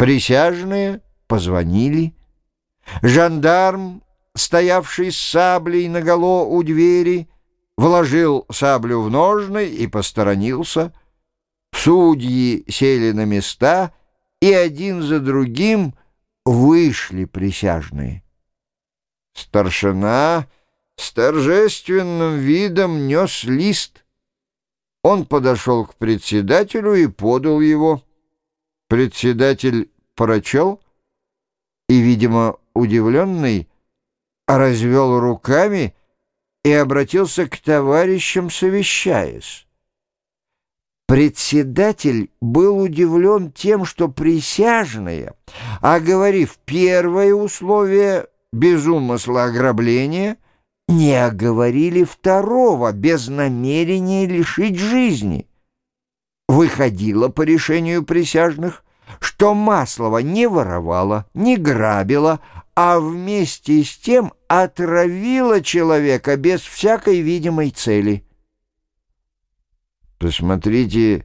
Присяжные позвонили. Жандарм, стоявший с саблей наголо у двери, вложил саблю в ножны и посторонился. Судьи сели на места, и один за другим вышли присяжные. Старшина с торжественным видом нес лист. Он подошел к председателю и подал его. Председатель прочел и, видимо, удивленный, развел руками и обратился к товарищам, совещаясь. Председатель был удивлен тем, что присяжные, оговорив первое условие без умысла ограбления, не оговорили второго без намерения лишить жизни. Выходило по решению присяжных, что Маслова не воровала, не грабила, а вместе с тем отравила человека без всякой видимой цели. «Посмотрите,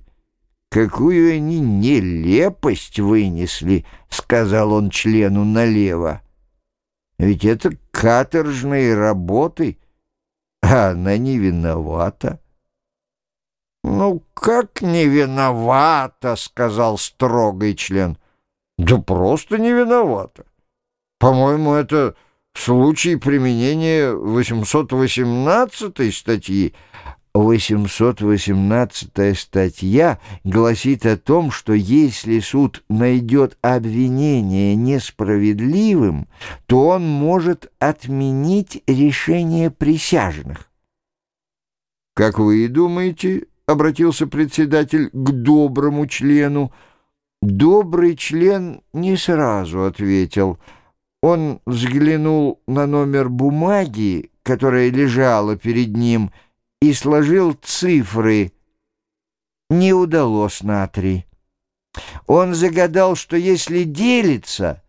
какую они нелепость вынесли», — сказал он члену налево. «Ведь это каторжные работы, а она не виновата». «Ну, как не виновата?» — сказал строгий член. «Да просто не виновата. По-моему, это случай применения 818 статьи». 818 статья гласит о том, что если суд найдет обвинение несправедливым, то он может отменить решение присяжных. Как вы и думаете, — обратился председатель к доброму члену. Добрый член не сразу ответил. Он взглянул на номер бумаги, которая лежала перед ним, и сложил цифры. Не удалось на три. Он загадал, что если делится,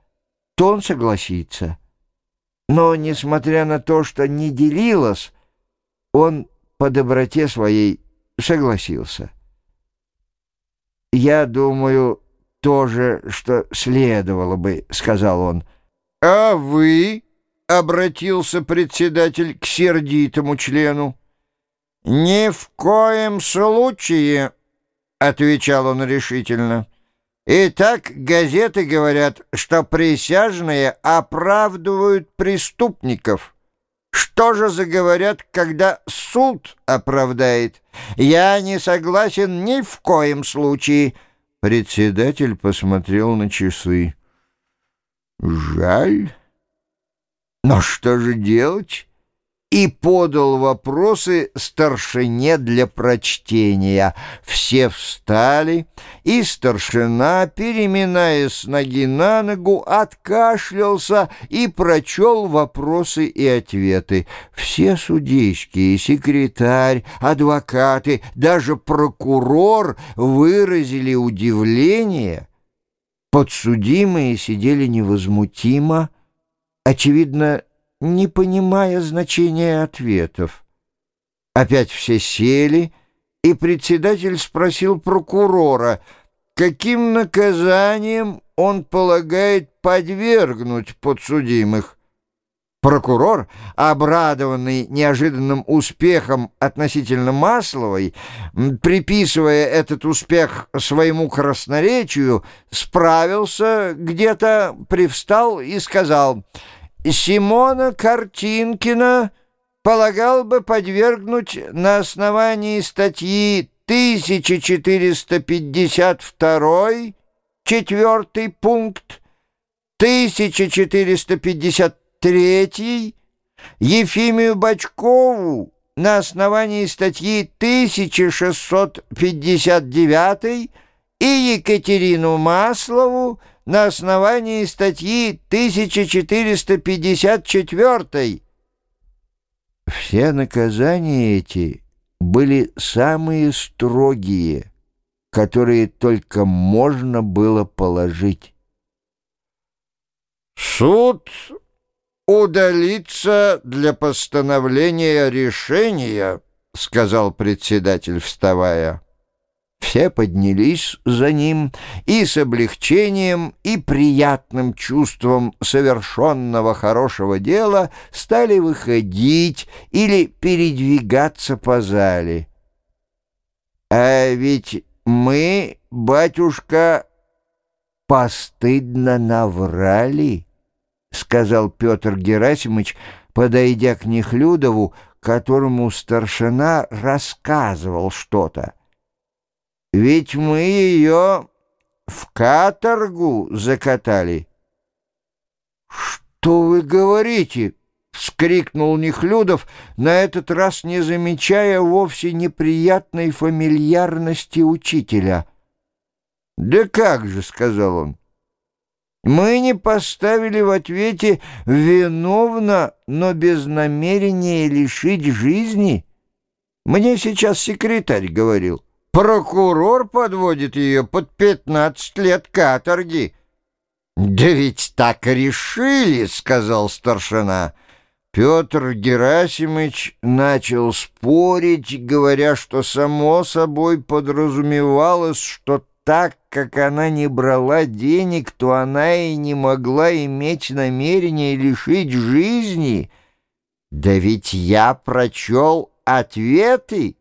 то он согласится. Но, несмотря на то, что не делилось, он по доброте своей согласился. «Я думаю, тоже, что следовало бы», — сказал он. «А вы?» — обратился председатель к сердитому члену. «Ни в коем случае», — отвечал он решительно. «Итак, газеты говорят, что присяжные оправдывают преступников». Что же заговорят, когда суд оправдает? Я не согласен ни в коем случае. Председатель посмотрел на часы. Жаль. Но что же делать? И подал вопросы старшине для прочтения. Все встали, и старшина, переминаясь с ноги на ногу, откашлялся и прочел вопросы и ответы. Все судейские, секретарь, адвокаты, даже прокурор выразили удивление. Подсудимые сидели невозмутимо, очевидно, не понимая значения ответов. Опять все сели, и председатель спросил прокурора, каким наказанием он полагает подвергнуть подсудимых. Прокурор, обрадованный неожиданным успехом относительно Масловой, приписывая этот успех своему красноречию, справился где-то, привстал и сказал — Симона Картинкина полагал бы подвергнуть на основании статьи 1452, четвертый пункт, 1453, Ефимию Бачкову на основании статьи 1659 и Екатерину Маслову на основании статьи 1454. Все наказания эти были самые строгие, которые только можно было положить. Суд удалится для постановления решения, сказал председатель, вставая. Все поднялись за ним и с облегчением и приятным чувством совершенного хорошего дела стали выходить или передвигаться по зале. «А ведь мы, батюшка, постыдно наврали», — сказал Петр Герасимович, подойдя к Нехлюдову, которому старшина рассказывал что-то. Ведь мы ее в каторгу закатали. «Что вы говорите?» — вскрикнул Нехлюдов, на этот раз не замечая вовсе неприятной фамильярности учителя. «Да как же», — сказал он, — «мы не поставили в ответе виновно, но без намерения лишить жизни. Мне сейчас секретарь говорил». Прокурор подводит ее под пятнадцать лет каторги. «Да ведь так решили», — сказал старшина. Петр Герасимович начал спорить, говоря, что само собой подразумевалось, что так как она не брала денег, то она и не могла иметь намерения лишить жизни. Да ведь я прочел ответы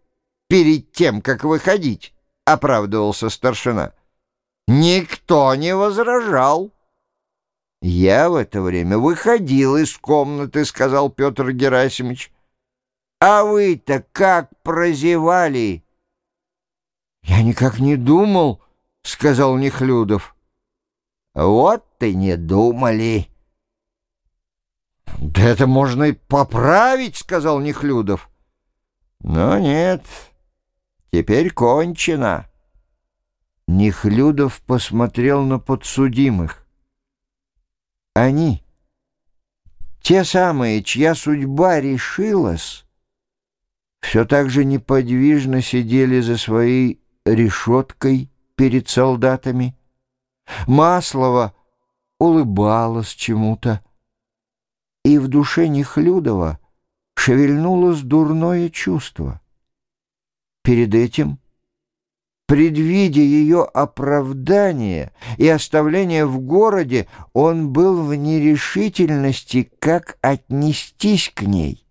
перед тем, как выходить», — оправдывался старшина. «Никто не возражал». «Я в это время выходил из комнаты», — сказал Петр Герасимович. «А вы-то как прозевали?» «Я никак не думал», — сказал Нехлюдов. «Вот ты не думали». «Да это можно и поправить», — сказал Нехлюдов. «Но нет». Теперь кончено. Нехлюдов посмотрел на подсудимых. Они, те самые, чья судьба решилась, все так же неподвижно сидели за своей решеткой перед солдатами. Маслова улыбалась чему-то, и в душе Нехлюдова шевельнулось дурное чувство — Перед этим, предвидя ее оправдание и оставление в городе, он был в нерешительности, как отнестись к ней,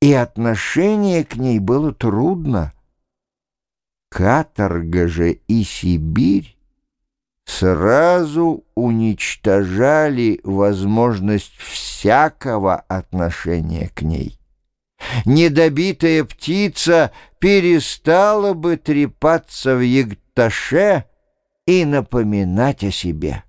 и отношение к ней было трудно. Каторга же и Сибирь сразу уничтожали возможность всякого отношения к ней недобитая птица перестала бы трепаться в ягташе и напоминать о себе.